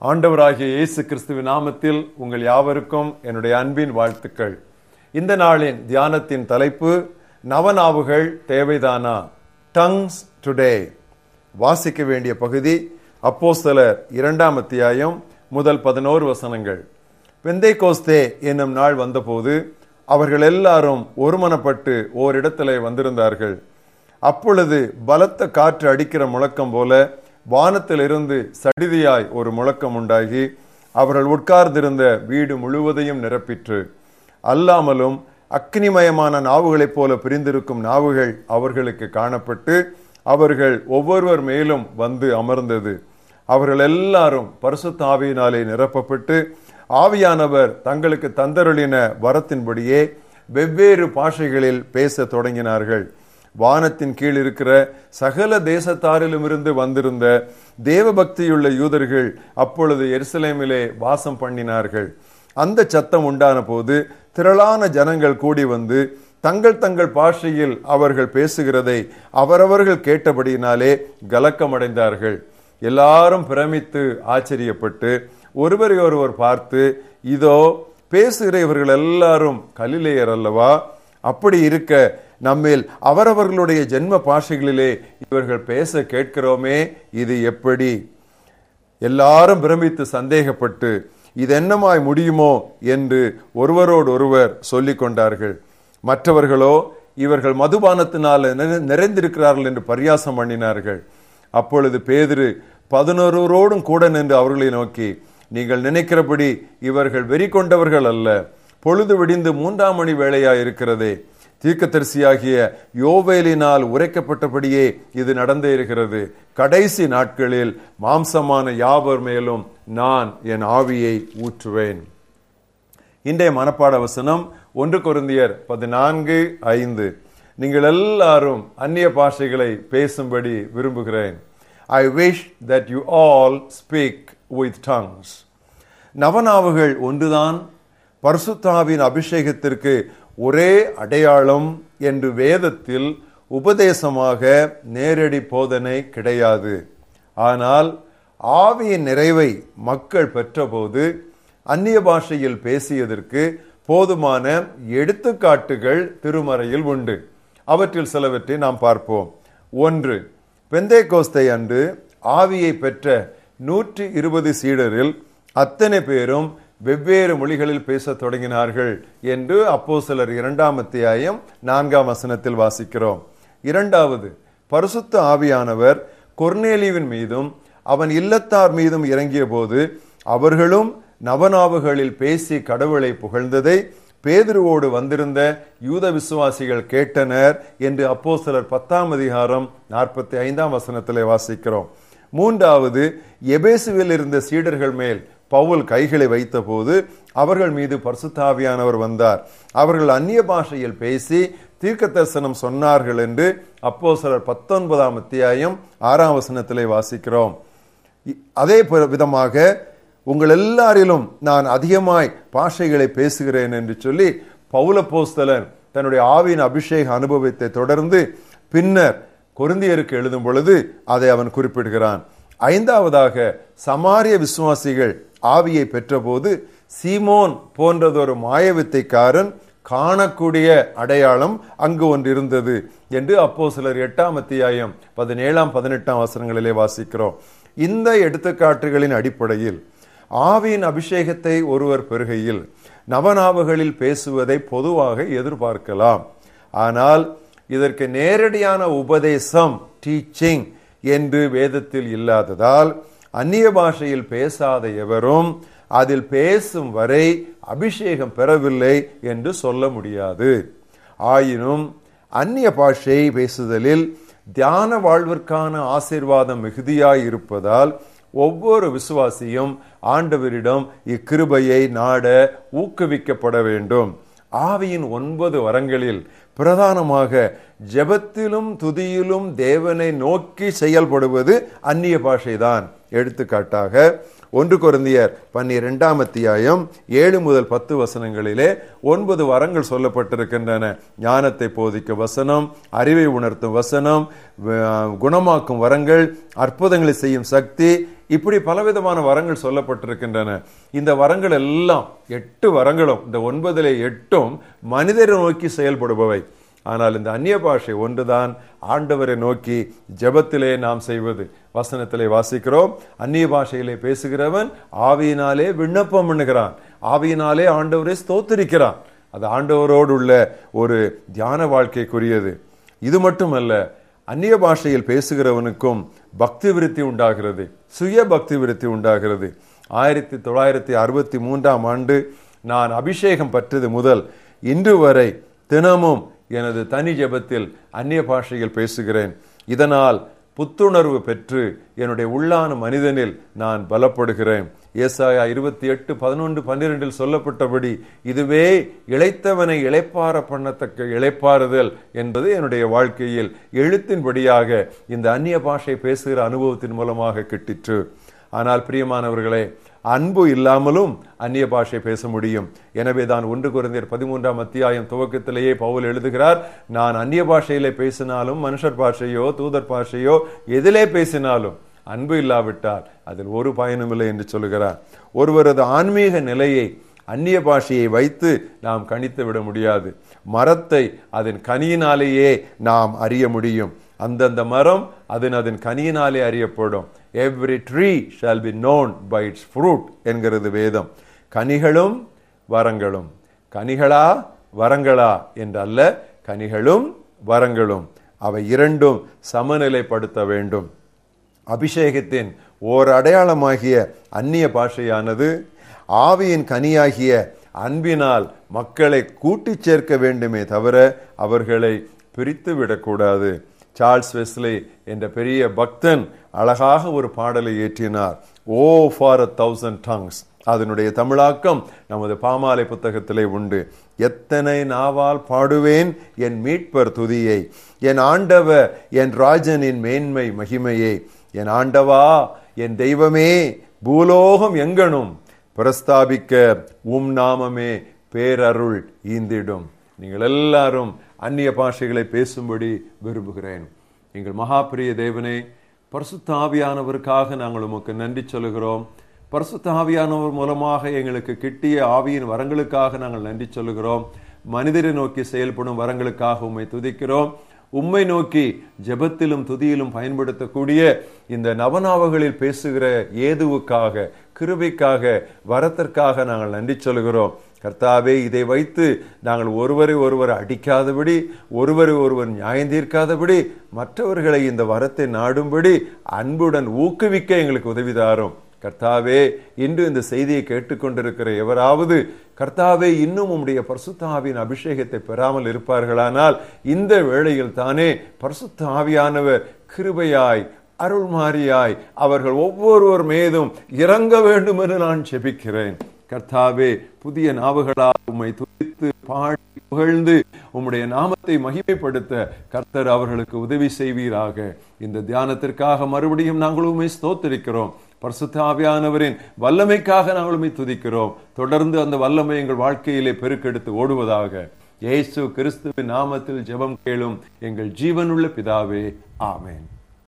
ஆண்டவராகிய இயேசு கிறிஸ்துவின் நாமத்தில் உங்கள் யாவருக்கும் என்னுடைய அன்பின் வாழ்த்துக்கள். இந்த நாளின் தியானத்தின் தலைப்பு நவநாவுகள் தேவைதானா? டங்ஸ் டுடே வாசிக்க வேண்டிய பகுதி அப்போஸ்தலர் இரண்டாம் அத்தியாயம் முதல் பதினோரு வசனங்கள். பெந்தை கோஸ்தே என்னும் நாள் வந்தபோது அவர்கள் எல்லாரும் ஒருமனப்பட்டு ஓரிடத்திலே வந்திருந்தார்கள். அப்பொழுது பலத்த காற்று அடிக்கிற முழக்கம் போல வானத்திலிருந்து சடிதியாய் ஒரு முழக்கம் உண்டாகி அவர்கள் உட்கார்ந்திருந்த வீடு முழுவதையும் நிரப்பிற்று. அல்லாமலும் அக்னிமயமான நாவுகளைப் போல பிரிந்திருக்கும் நாவுகள் அவர்களுக்கு காணப்பட்டு அவர்கள் ஒவ்வொருவர் மேலும் வந்து அமர்ந்தது. அவர்கள் எல்லாரும் பரிசுத்தாவியினாலே நிரப்பப்பட்டு ஆவியானவர் தங்களுக்கு தந்தருளின வரத்தின்படியே வெவ்வேறு பாஷைகளில் பேசத் தொடங்கினார்கள். வானத்தின் கீழ் இருக்கிற சகல தேசத்தாரிலுமிருந்து வந்திருந்த தேவபக்தியுள்ள யூதர்கள் அப்பொழுது எருசலேமிலே வாசம் பண்ணினார்கள். அந்த சத்தம் உண்டான போது திரளான ஜனங்கள் கூடி வந்து தங்கள் தங்கள் பாஷையில் அவர்கள் பேசுகிறதை அவரவர்கள் கேட்டபடியினாலே கலக்கமடைந்தார்கள். எல்லாரும் பிரமித்து ஆச்சரியப்பட்டு ஒருவரை ஒருவர் பார்த்து இதோ பேசுகிற இவர்கள் எல்லாரும் கலிலேயர் அல்லவா? அப்படி இருக்க நம்மில் அவரவர்களுடைய ஜென்ம பாஷைகளிலே இவர்கள் பேச கேட்கிறோமே இது எப்படி? எல்லாரும் பிரமித்து சந்தேகப்பட்டு இது என்னமாய் முடியுமோ என்று ஒருவரோடு ஒருவர் சொல்லிக் கொண்டார்கள். மற்றவர்களோ இவர்கள் மதுபானத்தினால் நிறைந்திருக்கிறார்கள் என்று பரியாசம் பண்ணினார்கள். அப்பொழுது பேதிரு பதினொருவரோடும் கூட நின்று அவர்களை நோக்கி நீங்கள் நினைக்கிறபடி இவர்கள் வெறி கொண்டவர்கள் அல்ல பொழுது விடிந்து மூன்றாம் மணி வேளையா இருக்கிறதே தீர்க்கதரிசியாகிய யோவேலினால் உரைக்கப்பட்டபடியே இது நடந்தே இருக்கிறது. கடைசி நாட்களில் மாம்சமான யாவர் மேலும் நான் என் ஆவியை ஊற்றுவேன். இன்றைய மனப்பாட வசனம் ஒன்று குருந்தியர் பதினான்கு ஐந்து. நீங்கள் எல்லாரும் அந்நிய பாஷைகளை பேசும்படி விரும்புகிறேன். I wish that you all speak with tongues நவநாவுகள் ஒன்றுதான். பர்சுத்தாவின் அபிஷேகத்திற்கு ஒரே அடையாளம் என்று வேதத்தில் உபதேசமாக நேரடி போதனை கிடையாது. ஆனால் ஆவியின் நிறைவை மக்கள் பெற்றபோது அந்நிய பாஷையில் பேசியதற்கு போதுமான எடுத்துக்காட்டுகள் திருமறையில் உண்டு. அவற்றில் சிலவற்றை நாம் பார்ப்போம். ஒன்று பெந்தே கோஸ்தை அன்று ஆவியை பெற்ற நூற்றி இருபது சீடரில் அத்தனை பேரும் வெவ்வேறு மொழிகளில் பேசத் தொடங்கினார்கள் என்று அப்போ சிலர் இரண்டாம் அத்தியாயம் நான்காம் வசனத்தில் வாசிக்கிறோம். இரண்டாவது பரிசுத்த ஆவியானவர் கொர்னேலிவின் மீதும் அவன் இல்லத்தார் மீதும் இறங்கிய போது அவர்களும் நவநாவுகளில் பேசி கடவுளை புகழ்ந்ததை பேதுருவோடு வந்திருந்த யூத விசுவாசிகள் கேட்டனர் என்று அப்போ சிலர் பத்தாம் அதிகாரம் நாற்பத்தி ஐந்தாம் வசனத்திலே வாசிக்கிறோம். மூன்றாவது எபேசுவில் இருந்த சீடர்கள் மேல் பவுல் கைகளை வைத்தபோது அவர்கள் மீது பர்சுத்தாவியானவர் வந்தார். அவர்கள் அந்நிய பாஷையில் பேசி தீர்க்க தரிசனம் சொன்னார்கள் என்று அப்போ சிலர் பத்தொன்பதாம் அத்தியாயம் ஆறாம் வசனத்திலே வாசிக்கிறோம். அதே விதமாக உங்கள் எல்லாரிலும் நான் அதிகமாய் பாஷைகளை பேசுகிறேன் என்று சொல்லி பவுல போஸ்தலன் தன்னுடைய ஆவியின் அபிஷேக அனுபவத்தை தொடர்ந்து பின்னர் கொருந்தியருக்கு எழுதும் பொழுது அதை அவன் குறிப்பிடுகிறான். ஐந்தாவதாக சமாரிய விசுவாசிகள் ஆவியை பெற்றபோது சீமோன் போன்றதொரு மாயவித்தைக்காரன் காணக்கூடிய அடையாளம் அங்கு ஒன்று இருந்தது என்று அப்போ சிலர் எட்டாம் அத்தியாயம் பதினேழாம் பதினெட்டாம் வசனங்களிலே வாசிக்கிறோம். இந்த எடுத்துக்காட்டுகளின் அடிப்படையில் ஆவியின் அபிஷேகத்தை ஒருவர் பெறுகையில் நவநாவுகளில் பேசுவதை பொதுவாக எதிர்பார்க்கலாம். ஆனால் இதற்கு நேரடியான உபதேசம் டீச்சிங் என்று வேதத்தில் இல்லாததால் அந்நிய பாஷையில் பேசாத எவரும் அதில் பேசும் வரை அபிஷேகம் பெறவில்லை என்று சொல்ல முடியாது. ஆயினும் அந்நிய பாஷை பேசுதலில் தியான வாழ்விற்கான ஆசீர்வாதம் மிகுதியாய் இருப்பதால் ஒவ்வொரு விசுவாசியும் ஆண்டவரிடம் இக்கிருபையை நாட ஊக்குவிக்கப்பட வேண்டும். ஆவியின் ஒன்பது வரங்களில் பிரதானமாக ஜெபத்திலும் துதியிலும் தேவனை நோக்கி செயல்படுவது அந்நிய பாஷைதான். எடுத்துக்காட்டாக ஒன்று குருந்தியர் பன்னிரெண்டாம் அத்தியாயம் ஏழு முதல் பத்து வசனங்களிலே ஒன்பது வரங்கள் சொல்லப்பட்டிருக்கின்றன. ஞானத்தை போதிக்கும் வசனம் அறிவை உணர்த்தும் வசனம் குணமாக்கும் வரங்கள் அற்புதங்களை செய்யும் சக்தி இப்படி பலவிதமான வரங்கள் சொல்லப்பட்டிருக்கின்றன. இந்த வரங்கள் எல்லாம் எட்டு வரங்களும் இந்த ஒன்பதிலே எட்டும் மனிதரை நோக்கி செயல்படுபவை. ஆனால் இந்த அந்நிய பாஷை ஒன்றுதான் ஆண்டவரை நோக்கி ஜபத்திலே நாம் செய்வது. வசனத்திலே வாசிக்கிறோம். அந்நிய பாஷையிலே பேசுகிறவன் ஆவியினாலே விண்ணப்பம் பண்ணுகிறான். ஆவியினாலே ஆண்டவரை ஸ்தோத்திரிக்கிறான். அது ஆண்டவரோடு உள்ள ஒரு தியான வாழ்க்கைக்குரியது. இது மட்டுமல்ல அந்நிய பாஷையில் பேசுகிறவனுக்கும் பக்தி விருத்தி உண்டாகிறது. சுய பக்தி விருத்தி உண்டாகிறது. ஆயிரத்தி தொள்ளாயிரத்தி அறுபத்தி மூன்றாம் ஆண்டு நான் அபிஷேகம் பற்றது முதல் இன்று வரை தினமும் எனது தனி ஜெபத்தில் அந்நிய பாஷையில் பேசுகிறேன். இதனால் புத்துணர்வு பெற்று என்னுடைய உள்ளான மனிதனில் நான் பலப்படுகிறேன். ஏசாயா இருபத்தி எட்டு பதினொன்று பன்னிரெண்டில் சொல்லப்பட்டபடி இதுவே இளைத்தவனை இழைப்பார பண்ணத்தக்க இளைப்பாறுதல் என்பது என்னுடைய வாழ்க்கையில் எழுத்தின்படியாக இந்த அந்நிய பாஷை பேசுகிற அனுபவத்தின் மூலமாக கிட்டிற்று. ஆனால் பிரியமானவர்களே அன்பு இல்லாமலும் அந்நிய பாஷை பேச முடியும். எனவே தான் ஒன்று குறைந்தர் பதிமூன்றாம் அத்தியாயம் துவக்கத்திலேயே பவுல் எழுதுகிறார் நான் அந்நிய பாஷையிலே பேசினாலும் மனுஷர் பாஷையோ தூதர் பாஷையோ எதிலே பேசினாலும் அன்பு இல்லாவிட்டால் அதில் ஒரு பயனும் இல்லை என்று சொல்லுகிறார். ஒருவரது ஆன்மீக நிலையை அந்நிய பாஷையை வைத்து நாம் கணித்து விட முடியாது. மரத்தை அதன் கனியினாலேயே நாம் அறிய முடியும். அந்தந்த மரம் அதன் அதன் கனியினாலே அறியப்படும். Every tree shall be known by its fruit என்கிறது வேதம். கனிகளும் வரங்களும். கனிகளா வரங்களா என்றல்ல கனிகளும் வரங்களும். அவை இரண்டும் சமநிலைப்படுத்த வேண்டும். அபிஷேகத்தின் ஓர் அடையாளமாகிய அந்நிய பாஷையானது ஆவியின் கனியாகிய அன்பினால் மக்களை கூட்டி சேர்க்க வேண்டுமே தவிர அவர்களை பிரித்து விடக்கூடாது சார்ல்ஸ் வெஸ்லி என்ற பெரிய பக்தன் அழகாக ஒரு பாடலை ஏற்றினார். O for a thousand tongues. அதனுடைய தமிழாக்கம் நமது பாமாலை புத்தகத்திலே உண்டு. எத்தனை நாவால் பாடுவேன் என் மீட்பர் துதியை. என் ஆண்டவ என் ராஜனின் மேன்மை மகிமையே. என் ஆண்டவா என் தெய்வமே பூலோகம் எங்கனும். பிரஸ்தாபிக்க உம் நாமமே பேரருள் ஈந்திடும். நீங்கள் எல்லாரும் அந்நிய பாஷைகளை பேசும்படி விரும்புகிறேன். எங்கள் மகாபிரிய தேவனே பரிசுத்த ஆவியானவருக்காக நாங்கள் உமக்கு நன்றி சொல்லுகிறோம். பரிசுத்த ஆவியானவர் மூலமாக எங்களுக்கு கிட்டிய ஆவியின் வரங்களுக்காக நாங்கள் நன்றி சொல்கிறோம் மனிதரை நோக்கி செயல்படும் வரங்களுக்காக உம்மை துதிக்கிறோம். உம்மை நோக்கி ஜெபத்திலும் துதியிலும் பயன்படுத்தக்கூடிய இந்த நவநாவகளில் பேசுகிற ஏதுவுக்காக கிருவிக்காக வரத்திற்காக நாங்கள் நன்றி சொல்கிறோம் கர்த்தாவே இதை வைத்து நாங்கள் ஒருவரை ஒருவர் அடிக்காதபடி ஒருவரை ஒருவர் நியாயம் தீர்க்காதபடி மற்றவர்களை இந்த வரத்தை நாடும்படி அன்புடன் ஊக்குவிக்க எங்களுக்கு உதவிதாரும். கர்த்தாவே இன்று இந்த செய்தியை கேட்டுக்கொண்டிருக்கிற எவராவது கர்த்தாவே இன்னும் உம்முடைய பரிசுத்த அபிஷேகத்தை பெறாமல் இருப்பார்களானால் இந்த வேளையில் தானே பரிசுத்த ஆவியானவர் கிருபையாய் அருள்மாரியாய் அவர்கள் ஒவ்வொருவர் மீதும் இறங்க வேண்டும் என்று நான் செபிக்கிறேன். கர்த்தாவே புதிய நாவுகளா உம்மை துதித்து பாடி புகழ்ந்து உம்முடைய நாமத்தை மகிமைப்படுத்த கர்த்தர் அவர்களுக்கு உதவி செய்வீராக. இந்த தியானத்திற்காக மறுபடியும் நாங்களுமே ஸ்தோத்தரிக்கிறோம். பரசுத்தாவியானவரின் பரிசுத்தாவியானவரின் வல்லமைக்காக நாங்களுமே துதிக்கிறோம். தொடர்ந்து அந்த வல்லமை எங்கள் வாழ்க்கையிலே பெருக்கெடுத்து ஓடுவதாக. இயேசு கிறிஸ்துவின் நாமத்தில் ஜெபம் கேளும் எங்கள் ஜீவனுள்ள பிதாவே ஆமேன்.